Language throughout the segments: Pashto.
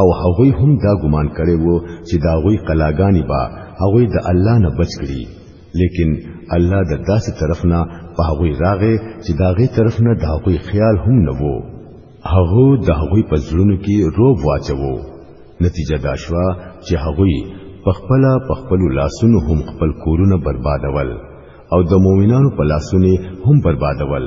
او هغوی هم دا ګمان کړي وو چې دا غوي قلاګانی با هغوی د الله نه بچ کړي لیکن الله د داسې طرف نه په هغوی راغې چې دا غي طرف نه دا غوي خیال هم نه وو هغه د هغوی په زړونو کې روب واچوو نتیجه دا شو چې هغوی په خپل په خپل لاسونو هم خپل کورونه بربادول او د مؤمنانو په لاسونو هم بربادول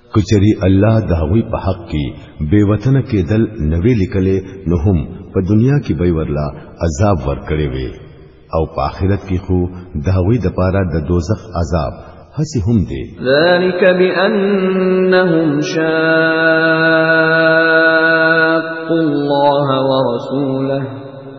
کچری الله دا وی په حق کې بے وطن کېدل نوې لیکلې نو هم په دنیا کې به ورلا عذاب ورکړي وي او په آخرت کې خو دا وی د پاره د دوزخ عذاب هسي هم دي ذالک بانهم شاق الله ورسوله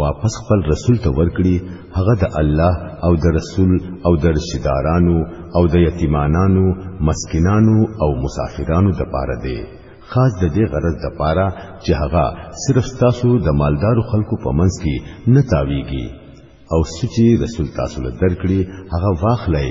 واپس خپل رسول ته ورکړي هغه د الله او د رسول او د رشدارانو او د یتیمانانو مسکینانو او مسافرانو د پاره دی خاص د دې غرض د پاره چې هغه صرف تاسو د مالدارو خلکو په منځ کې نه تاویږي او سچي رسول تاسو له درکړي هغه واخلئ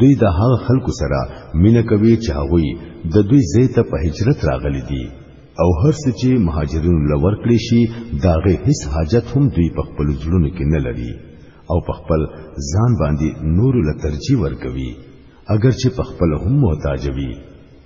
دوی د هغه خلکو سره مینه کوي چې هغوی د دوی ځای ته په هجرت راغلي دي او هر څه چې مهاجرینو له ورکړې شي داغه هیڅ حاجت هم دوی په خپل ځړونو کې نه لري او په خپل ځان باندې نور له ترجیح ورکوي اگر چې په خپل هم محتاج وي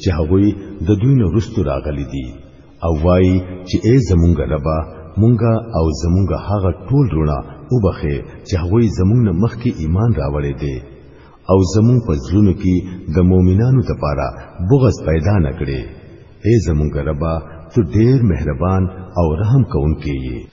چې هغوی د دوی نه رستو راغلي دي او وایي چې ای زمونږ ربا مونږه او زمونږ هغه ټول رونه وبخې چې هغوی زمونږ نه مخکې ایمان راوړی دی او زمونږ په ځلونو کې د مؤمنانو لپاره بغض پیدا نکړي ای زمونږ ربا ته ډیر مهربان او رحم کوونکی یې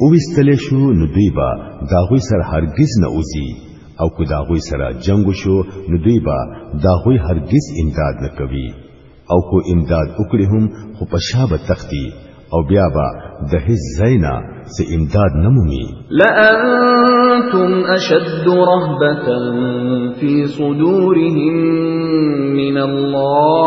او وستل شو نو دوی با داغوی سره هرگز نه اوزی او کو داغوی سره جنگ شو نو دوی با داغوی هرگز امداد نه کوي او کو امداد وکړي هم خو په شابه تختی او بیا با د هیڅ زینا سه امداد نمومي لانتم اشد رهبه فی صدورهم من الله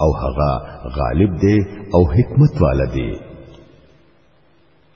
او هغه غالب دی او حکمت والا دی